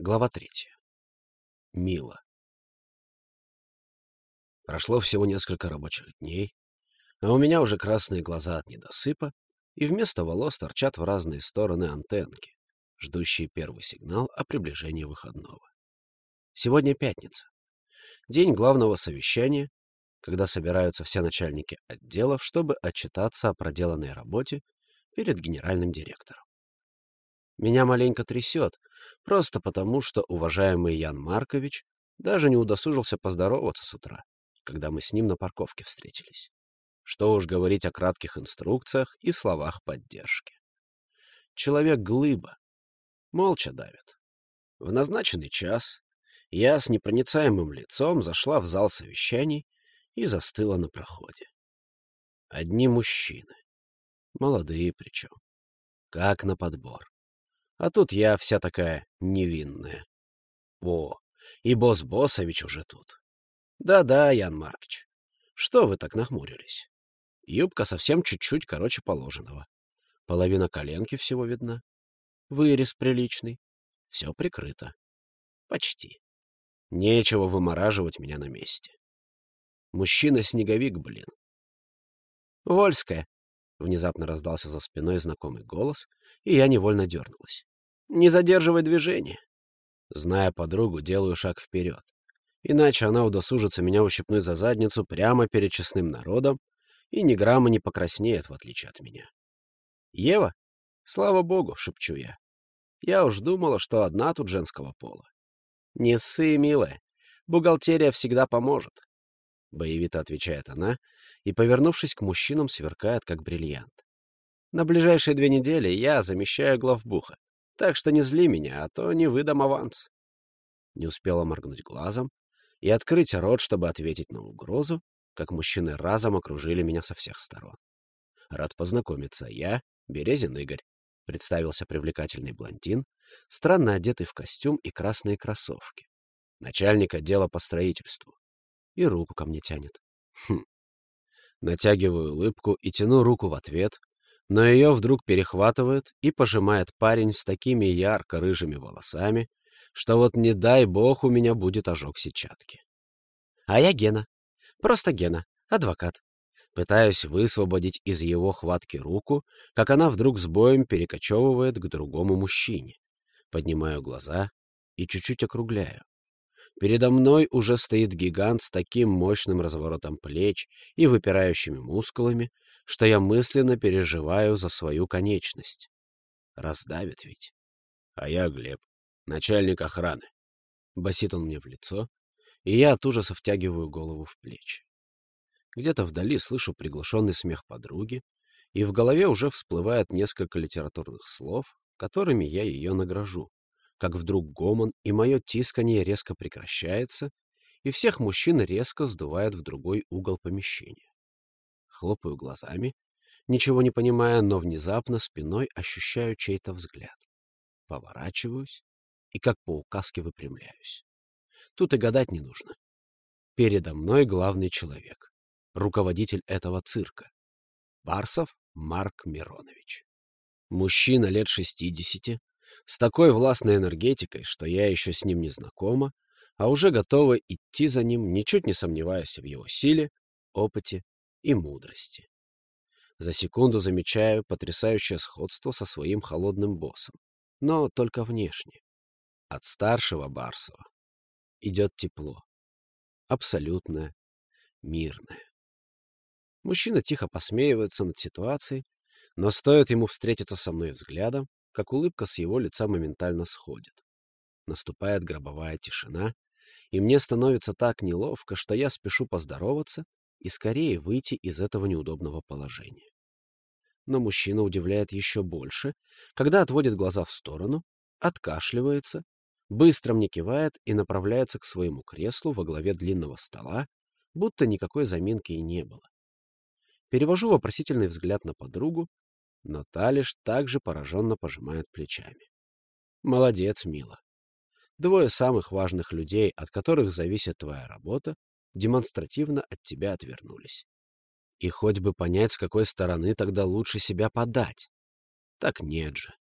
Глава третья. Мила. Прошло всего несколько рабочих дней, а у меня уже красные глаза от недосыпа, и вместо волос торчат в разные стороны антенки, ждущие первый сигнал о приближении выходного. Сегодня пятница. День главного совещания, когда собираются все начальники отделов, чтобы отчитаться о проделанной работе перед генеральным директором. Меня маленько трясет, просто потому, что уважаемый Ян Маркович даже не удосужился поздороваться с утра, когда мы с ним на парковке встретились. Что уж говорить о кратких инструкциях и словах поддержки. Человек-глыба. Молча давит. В назначенный час я с непроницаемым лицом зашла в зал совещаний и застыла на проходе. Одни мужчины. Молодые причем. Как на подбор. А тут я вся такая невинная. О, и босс Боссович уже тут. Да-да, Ян Маркич. Что вы так нахмурились? Юбка совсем чуть-чуть короче положенного. Половина коленки всего видна. Вырез приличный. Все прикрыто. Почти. Нечего вымораживать меня на месте. Мужчина-снеговик, блин. «Вольская!» — внезапно раздался за спиной знакомый голос, и я невольно дернулась. Не задерживай движение. Зная подругу, делаю шаг вперед. Иначе она удосужится меня ущипнуть за задницу прямо перед честным народом и ни грамма не покраснеет, в отличие от меня. «Ева? Слава богу!» — шепчу я. Я уж думала, что одна тут женского пола. «Не ссы, милая. Бухгалтерия всегда поможет», — боевито отвечает она и, повернувшись к мужчинам, сверкает, как бриллиант. «На ближайшие две недели я замещаю главбуха. Так что не зли меня, а то не выдам аванс. Не успела моргнуть глазом и открыть рот, чтобы ответить на угрозу, как мужчины разом окружили меня со всех сторон. Рад познакомиться. Я Березин Игорь. Представился привлекательный блондин, странно одетый в костюм и красные кроссовки. Начальник отдела по строительству. И руку ко мне тянет. Хм. Натягиваю улыбку и тяну руку в ответ, но ее вдруг перехватывает и пожимает парень с такими ярко-рыжими волосами, что вот не дай бог у меня будет ожог сетчатки. А я Гена. Просто Гена, адвокат. Пытаюсь высвободить из его хватки руку, как она вдруг с боем перекочевывает к другому мужчине. Поднимаю глаза и чуть-чуть округляю. Передо мной уже стоит гигант с таким мощным разворотом плеч и выпирающими мускулами, что я мысленно переживаю за свою конечность. Раздавит ведь. А я Глеб, начальник охраны. Басит он мне в лицо, и я от ужаса втягиваю голову в плечи. Где-то вдали слышу приглушенный смех подруги, и в голове уже всплывает несколько литературных слов, которыми я ее награжу, как вдруг гомон, и мое тисканье резко прекращается, и всех мужчин резко сдувает в другой угол помещения хлопаю глазами, ничего не понимая, но внезапно спиной ощущаю чей-то взгляд. Поворачиваюсь и как по указке выпрямляюсь. Тут и гадать не нужно. Передо мной главный человек, руководитель этого цирка. Барсов Марк Миронович. Мужчина лет шестидесяти, с такой властной энергетикой, что я еще с ним не знакома, а уже готова идти за ним, ничуть не сомневаясь в его силе, опыте и мудрости. За секунду замечаю потрясающее сходство со своим холодным боссом, но только внешне. От старшего Барсова идет тепло, абсолютное, мирное. Мужчина тихо посмеивается над ситуацией, но стоит ему встретиться со мной взглядом, как улыбка с его лица моментально сходит. Наступает гробовая тишина, и мне становится так неловко, что я спешу поздороваться и скорее выйти из этого неудобного положения. Но мужчина удивляет еще больше, когда отводит глаза в сторону, откашливается, быстро мне кивает и направляется к своему креслу во главе длинного стола, будто никакой заминки и не было. Перевожу вопросительный взгляд на подругу, но та лишь также пораженно пожимает плечами. Молодец, мила. Двое самых важных людей, от которых зависит твоя работа, демонстративно от тебя отвернулись. И хоть бы понять, с какой стороны тогда лучше себя подать. Так нет же.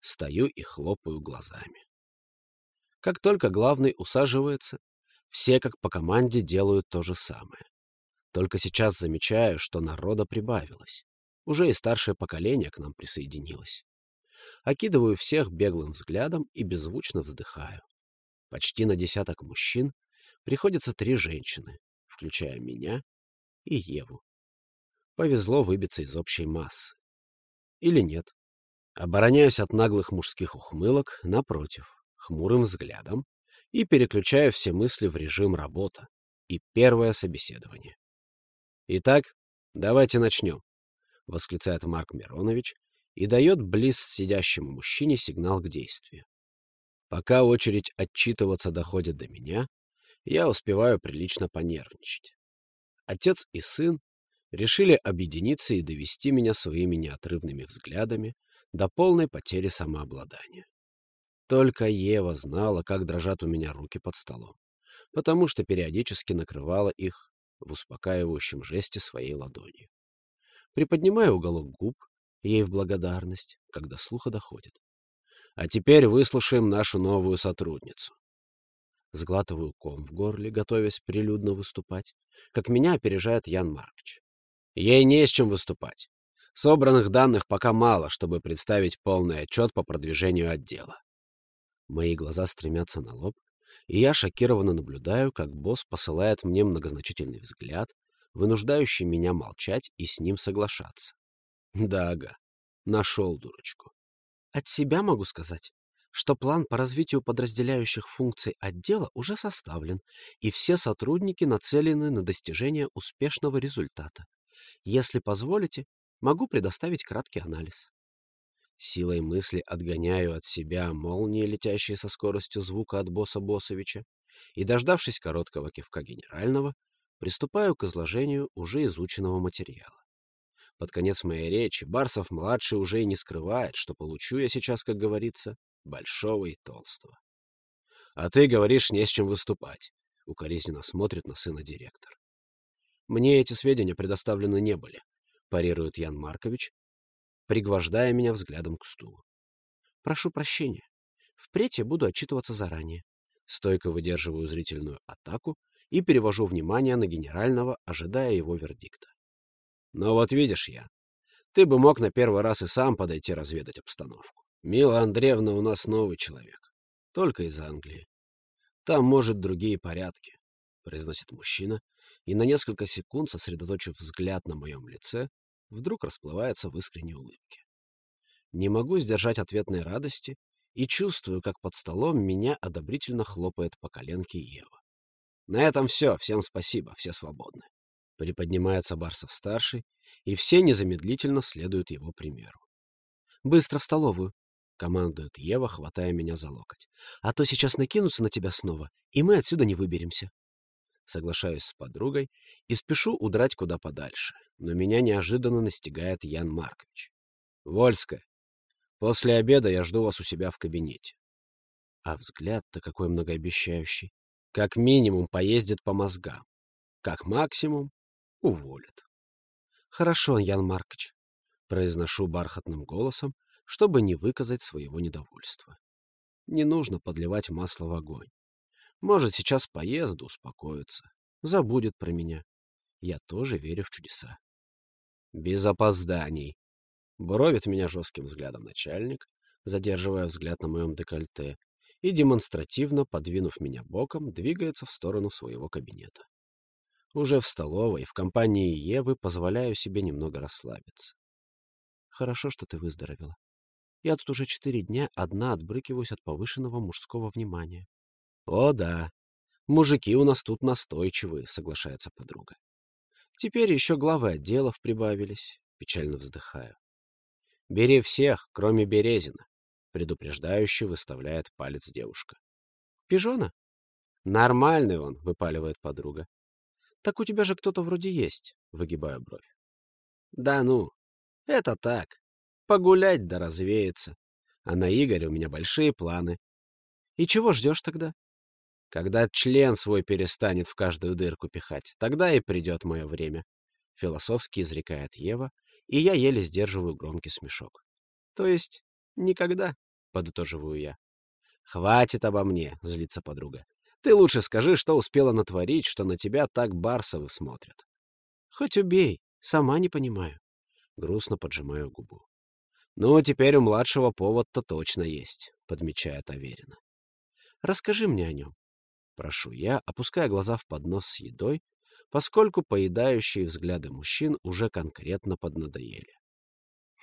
Стою и хлопаю глазами. Как только главный усаживается, все как по команде делают то же самое. Только сейчас замечаю, что народа прибавилось. Уже и старшее поколение к нам присоединилось. Окидываю всех беглым взглядом и беззвучно вздыхаю. Почти на десяток мужчин приходится три женщины, включая меня и Еву. Повезло выбиться из общей массы. Или нет. Обороняюсь от наглых мужских ухмылок, напротив, хмурым взглядом, и переключаю все мысли в режим работа и первое собеседование. «Итак, давайте начнем», — восклицает Марк Миронович и дает близ сидящему мужчине сигнал к действию. Пока очередь отчитываться доходит до меня, я успеваю прилично понервничать. Отец и сын решили объединиться и довести меня своими неотрывными взглядами до полной потери самообладания. Только Ева знала, как дрожат у меня руки под столом, потому что периодически накрывала их в успокаивающем жесте своей ладонью. Приподнимаю уголок губ, ей в благодарность, когда слуха доходит. А теперь выслушаем нашу новую сотрудницу. Сглатываю ком в горле, готовясь прилюдно выступать, как меня опережает Ян Маркович. Ей не с чем выступать. Собранных данных пока мало, чтобы представить полный отчет по продвижению отдела. Мои глаза стремятся на лоб, и я шокированно наблюдаю, как босс посылает мне многозначительный взгляд, вынуждающий меня молчать и с ним соглашаться. Да, ага, нашел дурочку. От себя могу сказать, что план по развитию подразделяющих функций отдела уже составлен, и все сотрудники нацелены на достижение успешного результата. Если позволите, могу предоставить краткий анализ. Силой мысли отгоняю от себя молнии, летящие со скоростью звука от босса Босовича, и, дождавшись короткого кивка генерального, приступаю к изложению уже изученного материала. Под конец моей речи Барсов-младший уже и не скрывает, что получу я сейчас, как говорится, большого и толстого. «А ты говоришь, не с чем выступать», — укоризненно смотрит на сына директор. «Мне эти сведения предоставлены не были», — парирует Ян Маркович, пригвождая меня взглядом к стулу. «Прошу прощения. Впредь я буду отчитываться заранее». Стойко выдерживаю зрительную атаку и перевожу внимание на генерального, ожидая его вердикта. «Но вот видишь, Ян, ты бы мог на первый раз и сам подойти разведать обстановку. Мила Андреевна у нас новый человек. Только из Англии. Там, может, другие порядки, — произносит мужчина, и на несколько секунд, сосредоточив взгляд на моем лице, вдруг расплывается в искренней улыбке. Не могу сдержать ответной радости и чувствую, как под столом меня одобрительно хлопает по коленке Ева. На этом все. Всем спасибо. Все свободны. Приподнимается Барсов-старший, и все незамедлительно следуют его примеру. «Быстро в столовую!» — командует Ева, хватая меня за локоть. «А то сейчас накинутся на тебя снова, и мы отсюда не выберемся». Соглашаюсь с подругой и спешу удрать куда подальше, но меня неожиданно настигает Ян Маркович. «Вольская, после обеда я жду вас у себя в кабинете». А взгляд-то какой многообещающий. Как минимум поездит по мозгам. Как максимум уволят. «Хорошо, Ян Маркович», — произношу бархатным голосом, чтобы не выказать своего недовольства. Не нужно подливать масло в огонь. Может, сейчас поезд успокоится, забудет про меня. Я тоже верю в чудеса. Без опозданий. Буровит меня жестким взглядом начальник, задерживая взгляд на моем декольте, и, демонстративно подвинув меня боком, двигается в сторону своего кабинета. Уже в столовой, в компании Евы, позволяю себе немного расслабиться. Хорошо, что ты выздоровела. Я тут уже четыре дня одна отбрыкиваюсь от повышенного мужского внимания. — О, да. Мужики у нас тут настойчивые, — соглашается подруга. Теперь еще главы отделов прибавились. Печально вздыхаю. — Бери всех, кроме Березина, — предупреждающе выставляет палец девушка. — Пижона? — Нормальный он, — выпаливает подруга. — Так у тебя же кто-то вроде есть, — выгибаю бровь. — Да ну, это так, Погулять да развеяться. А на Игоря у меня большие планы. И чего ждешь тогда? Когда член свой перестанет в каждую дырку пихать, тогда и придет мое время. Философски изрекает Ева, и я еле сдерживаю громкий смешок. То есть никогда, подытоживаю я. «Хватит обо мне», — злится подруга. «Ты лучше скажи, что успела натворить, что на тебя так Барсовы смотрят». «Хоть убей, сама не понимаю». Грустно поджимаю губу. «Ну, теперь у младшего повод-то точно есть», — подмечает Аверина. «Расскажи мне о нем». Прошу я, опуская глаза в поднос с едой, поскольку поедающие взгляды мужчин уже конкретно поднадоели.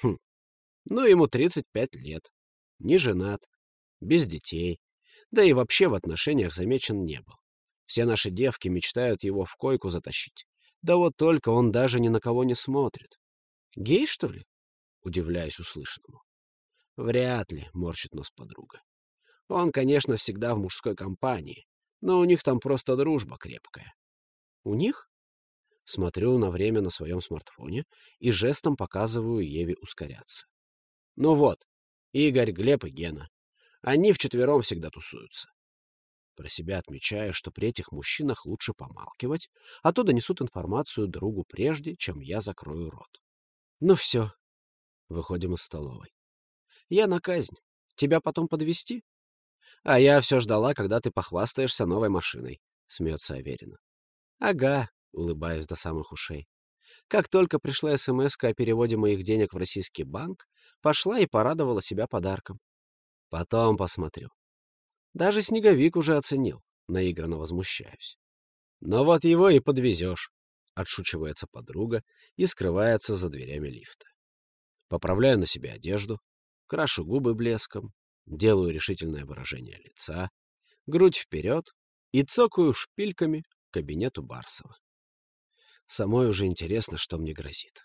Хм, ну ему 35 лет, не женат, без детей, да и вообще в отношениях замечен не был. Все наши девки мечтают его в койку затащить. Да вот только он даже ни на кого не смотрит. Гей, что ли? Удивляюсь услышанному. Вряд ли, морщит нос подруга. Он, конечно, всегда в мужской компании, но у них там просто дружба крепкая. У них? Смотрю на время на своем смартфоне и жестом показываю Еве ускоряться. Ну вот, Игорь, Глеб и Гена. Они вчетвером всегда тусуются. Про себя отмечаю, что при этих мужчинах лучше помалкивать, а то донесут информацию другу прежде, чем я закрою рот. Ну все. Выходим из столовой. Я на казнь. Тебя потом подвести? А я все ждала, когда ты похвастаешься новой машиной, смеется Аверина. Ага, улыбаясь до самых ушей. Как только пришла смс о переводе моих денег в российский банк, пошла и порадовала себя подарком. Потом посмотрю. Даже снеговик уже оценил, наигранно возмущаюсь. Но вот его и подвезешь, отшучивается подруга и скрывается за дверями лифта. Поправляю на себе одежду, крашу губы блеском, делаю решительное выражение лица, грудь вперед и цокаю шпильками к кабинету Барсова. Самой уже интересно, что мне грозит.